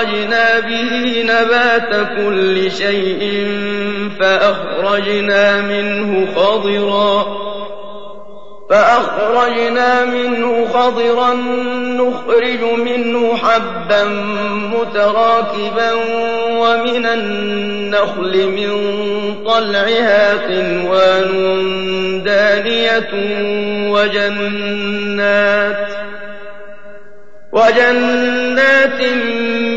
أخرجنا به نبات كل شيء فأخرجنا منه خضرا فأخرجنا منه خضرا نخرج منه حبا متراكبا ومن النخل من طلعها قنوان دانية وجنات وجنات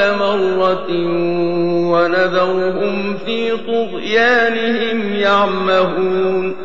أول مرة ونذرهم في طغيانهم يعمهون